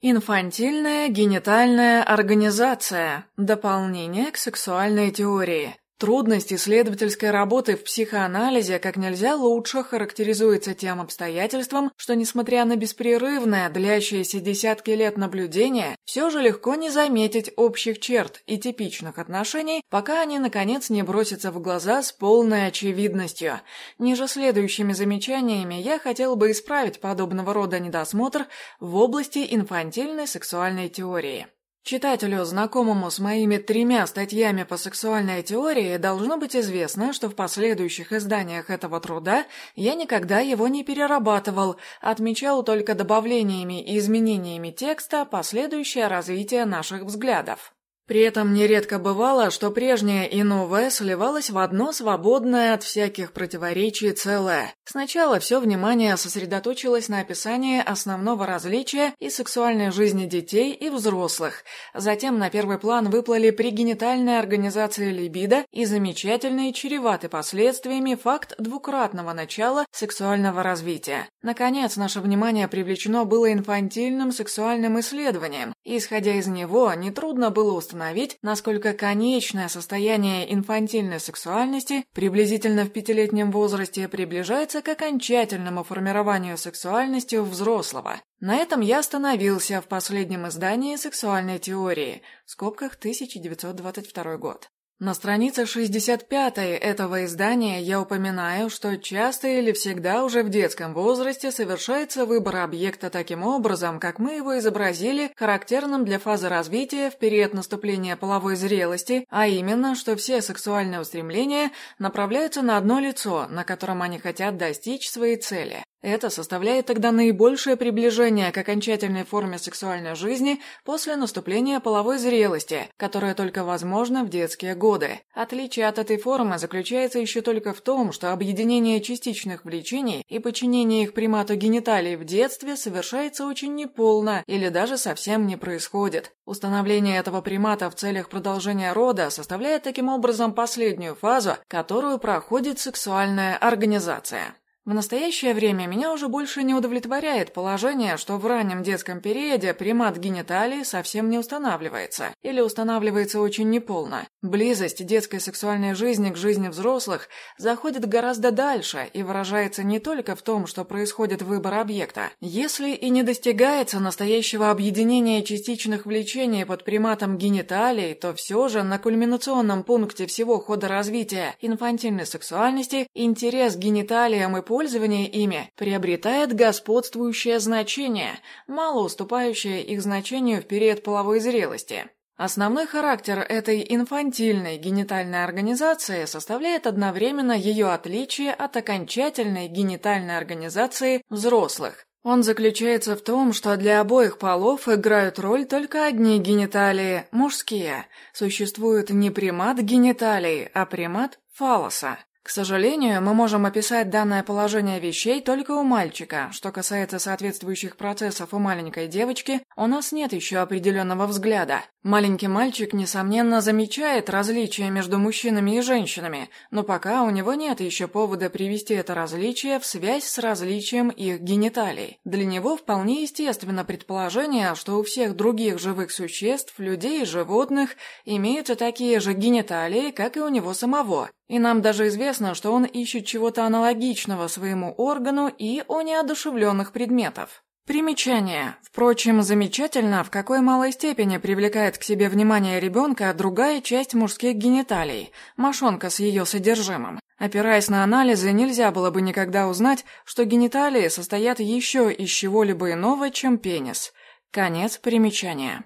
Инфантильная генитальная организация. Дополнение к сексуальной теории. Трудность исследовательской работы в психоанализе как нельзя лучше характеризуется тем обстоятельством, что, несмотря на беспрерывное, длящееся десятки лет наблюдения, все же легко не заметить общих черт и типичных отношений, пока они, наконец, не бросятся в глаза с полной очевидностью. Ниже следующими замечаниями я хотел бы исправить подобного рода недосмотр в области инфантильной сексуальной теории. Читателю, знакомому с моими тремя статьями по сексуальной теории, должно быть известно, что в последующих изданиях этого труда я никогда его не перерабатывал, отмечал только добавлениями и изменениями текста последующее развитие наших взглядов. При этом нередко бывало, что прежнее и новое сливалось в одно свободное от всяких противоречий целое. Сначала все внимание сосредоточилось на описании основного различия и сексуальной жизни детей и взрослых. Затем на первый план выплыли пригенитальная организация либидо и замечательный, чреватый последствиями факт двукратного начала сексуального развития. Наконец, наше внимание привлечено было инфантильным сексуальным исследованием, и, исходя из него, нетрудно было установить, установить, насколько конечное состояние инфантильной сексуальности приблизительно в пятилетнем возрасте приближается к окончательному формированию сексуальности у взрослого. На этом я остановился в последнем издании сексуальной теории, в скобках 1922 год. На странице 65 этого издания я упоминаю, что часто или всегда уже в детском возрасте совершается выбор объекта таким образом, как мы его изобразили, характерным для фазы развития в период наступления половой зрелости, а именно, что все сексуальные устремления направляются на одно лицо, на котором они хотят достичь своей цели. Это составляет тогда наибольшее приближение к окончательной форме сексуальной жизни после наступления половой зрелости, которая только возможна в детские годы. Отличие от этой формы заключается еще только в том, что объединение частичных влечений и подчинение их примату гениталий в детстве совершается очень неполно или даже совсем не происходит. Установление этого примата в целях продолжения рода составляет таким образом последнюю фазу, которую проходит сексуальная организация. В настоящее время меня уже больше не удовлетворяет положение, что в раннем детском периоде примат гениталии совсем не устанавливается, или устанавливается очень неполно. Близость детской сексуальной жизни к жизни взрослых заходит гораздо дальше и выражается не только в том, что происходит выбор объекта. Если и не достигается настоящего объединения частичных влечений под приматом гениталий, то все же на кульминационном пункте всего хода развития инфантильной сексуальности интерес к гениталиям и пользование ими приобретает господствующее значение, мало уступающее их значению в период половой зрелости. Основной характер этой инфантильной генитальной организации составляет одновременно ее отличие от окончательной генитальной организации взрослых. Он заключается в том, что для обоих полов играют роль только одни гениталии, мужские. Существует не примат гениталий, а примат фалоса. К сожалению, мы можем описать данное положение вещей только у мальчика. Что касается соответствующих процессов у маленькой девочки, у нас нет еще определенного взгляда. Маленький мальчик, несомненно, замечает различия между мужчинами и женщинами, но пока у него нет еще повода привести это различие в связь с различием их гениталий. Для него вполне естественно предположение, что у всех других живых существ, людей и животных, имеются такие же гениталии, как и у него самого. И нам даже известно, что он ищет чего-то аналогичного своему органу и о неодушевленных предметов. Примечание. Впрочем, замечательно, в какой малой степени привлекает к себе внимание ребенка другая часть мужских гениталий – мошонка с ее содержимым. Опираясь на анализы, нельзя было бы никогда узнать, что гениталии состоят еще из чего-либо иного, чем пенис. Конец примечания.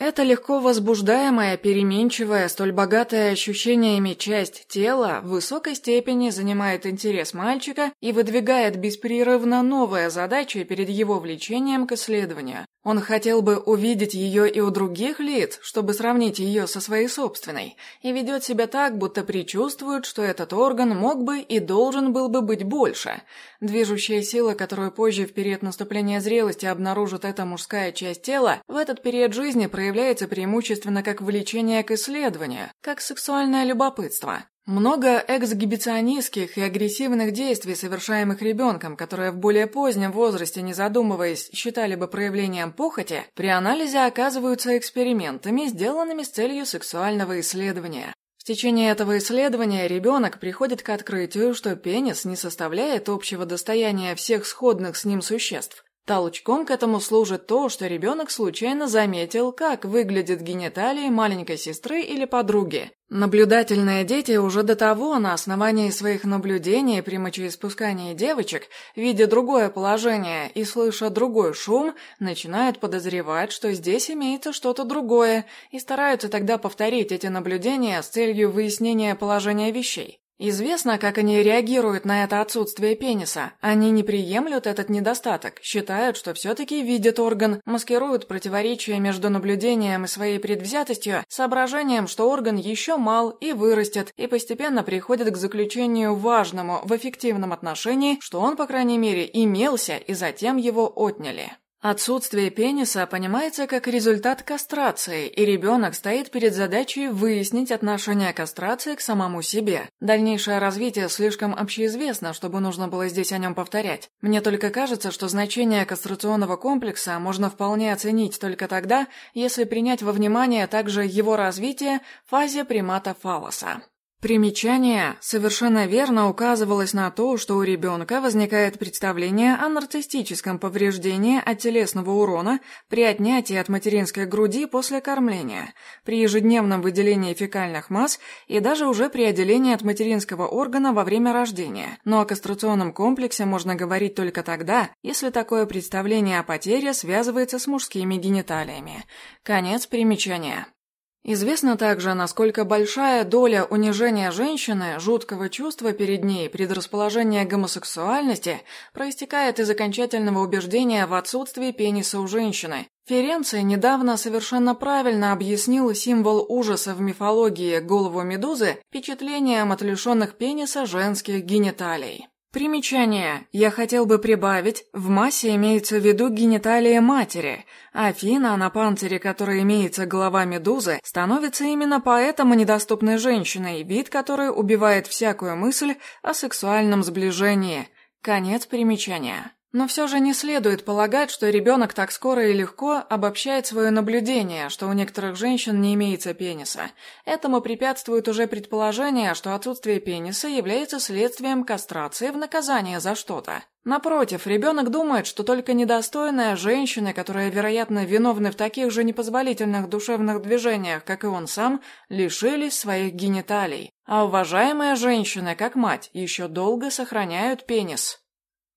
Эта легко возбуждаемая, переменчивая, столь богатая ощущениями часть тела в высокой степени занимает интерес мальчика и выдвигает беспрерывно новые задачи перед его влечением к исследованию. Он хотел бы увидеть ее и у других лиц, чтобы сравнить ее со своей собственной, и ведет себя так, будто предчувствует, что этот орган мог бы и должен был бы быть больше. Движущая сила, которую позже в период наступления зрелости обнаружит эта мужская часть тела, в этот период жизни проявляется преимущественно как влечение к исследованию, как сексуальное любопытство. Много эксгибиционистских и агрессивных действий, совершаемых ребенком, которые в более позднем возрасте, не задумываясь, считали бы проявлением похоти, при анализе оказываются экспериментами, сделанными с целью сексуального исследования. В течение этого исследования ребенок приходит к открытию, что пенис не составляет общего достояния всех сходных с ним существ, Толчком к этому служит то, что ребенок случайно заметил, как выглядят гениталии маленькой сестры или подруги. Наблюдательные дети уже до того, на основании своих наблюдений при мочеиспускании девочек, видя другое положение и слыша другой шум, начинают подозревать, что здесь имеется что-то другое, и стараются тогда повторить эти наблюдения с целью выяснения положения вещей. Известно, как они реагируют на это отсутствие пениса. Они не приемлют этот недостаток, считают, что все-таки видят орган, маскируют противоречие между наблюдением и своей предвзятостью, соображением, что орган еще мал и вырастет, и постепенно приходят к заключению важному в эффективном отношении, что он, по крайней мере, имелся, и затем его отняли. Отсутствие пениса понимается как результат кастрации, и ребенок стоит перед задачей выяснить отношение кастрации к самому себе. Дальнейшее развитие слишком общеизвестно, чтобы нужно было здесь о нем повторять. Мне только кажется, что значение кастрационного комплекса можно вполне оценить только тогда, если принять во внимание также его развитие в фазе примата фалоса. Примечание совершенно верно указывалось на то, что у ребенка возникает представление о нарциссическом повреждении от телесного урона при отнятии от материнской груди после кормления, при ежедневном выделении фекальных масс и даже уже при отделении от материнского органа во время рождения. Но о кастрационном комплексе можно говорить только тогда, если такое представление о потере связывается с мужскими гениталиями. Конец примечания. Известно также, насколько большая доля унижения женщины, жуткого чувства перед ней, предрасположения гомосексуальности проистекает из окончательного убеждения в отсутствии пениса у женщины. Ференций недавно совершенно правильно объяснил символ ужаса в мифологии голову медузы впечатлением от лишенных пениса женских гениталий. Примечание. Я хотел бы прибавить, в массе имеется в виду гениталия матери, а фина, на панцире которой имеется голова медузы, становится именно поэтому недоступной женщиной, вид которой убивает всякую мысль о сексуальном сближении. Конец примечания. Но все же не следует полагать, что ребенок так скоро и легко обобщает свое наблюдение, что у некоторых женщин не имеется пениса. Этому препятствует уже предположение, что отсутствие пениса является следствием кастрации в наказание за что-то. Напротив, ребенок думает, что только недостойная женщина, которая, вероятно, виновна в таких же непозволительных душевных движениях, как и он сам, лишились своих гениталий. А уважаемые женщины, как мать, еще долго сохраняют пенис.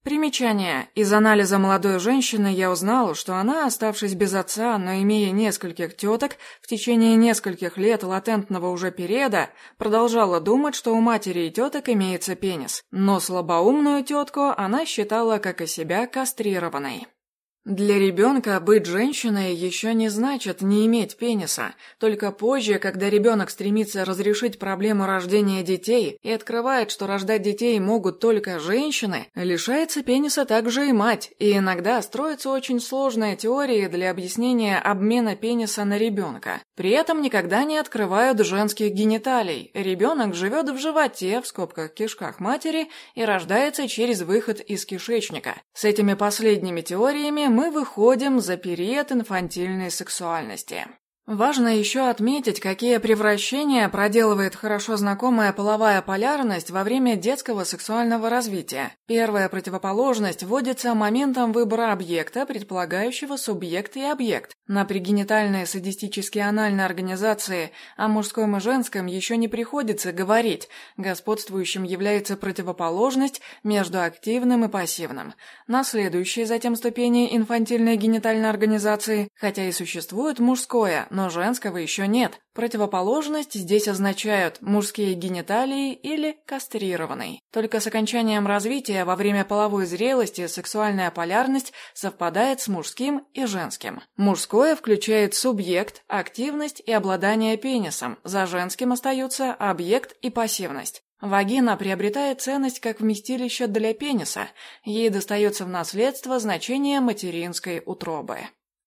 Примечание. Из анализа молодой женщины я узнал, что она, оставшись без отца, но имея нескольких теток, в течение нескольких лет латентного уже периода, продолжала думать, что у матери и теток имеется пенис, но слабоумную тетку она считала, как и себя, кастрированной. Для ребенка быть женщиной еще не значит не иметь пениса. Только позже, когда ребенок стремится разрешить проблему рождения детей и открывает, что рождать детей могут только женщины, лишается пениса также и мать, и иногда строятся очень сложные теории для объяснения обмена пениса на ребенка. При этом никогда не открывают женских гениталий. Ребенок живет в животе, в скобках кишках матери, и рождается через выход из кишечника. С этими последними теориями мы выходим за период инфантильной сексуальности. Важно еще отметить, какие превращения проделывает хорошо знакомая половая полярность во время детского сексуального развития. Первая противоположность вводится моментом выбора объекта, предполагающего субъект и объект. На пригенитальные садистические анальные организации о мужском и женском еще не приходится говорить, господствующим является противоположность между активным и пассивным. На следующей затем ступени инфантильной генитальной организации, хотя и существует мужское, но женского еще нет. Противоположность здесь означают мужские гениталии или кастрированный. Только с окончанием развития во время половой зрелости сексуальная полярность совпадает с мужским и женским. Мужское включает субъект, активность и обладание пенисом, за женским остаются объект и пассивность. Вагина приобретает ценность как вместилище для пениса, ей достается в наследство значение материнской утробы.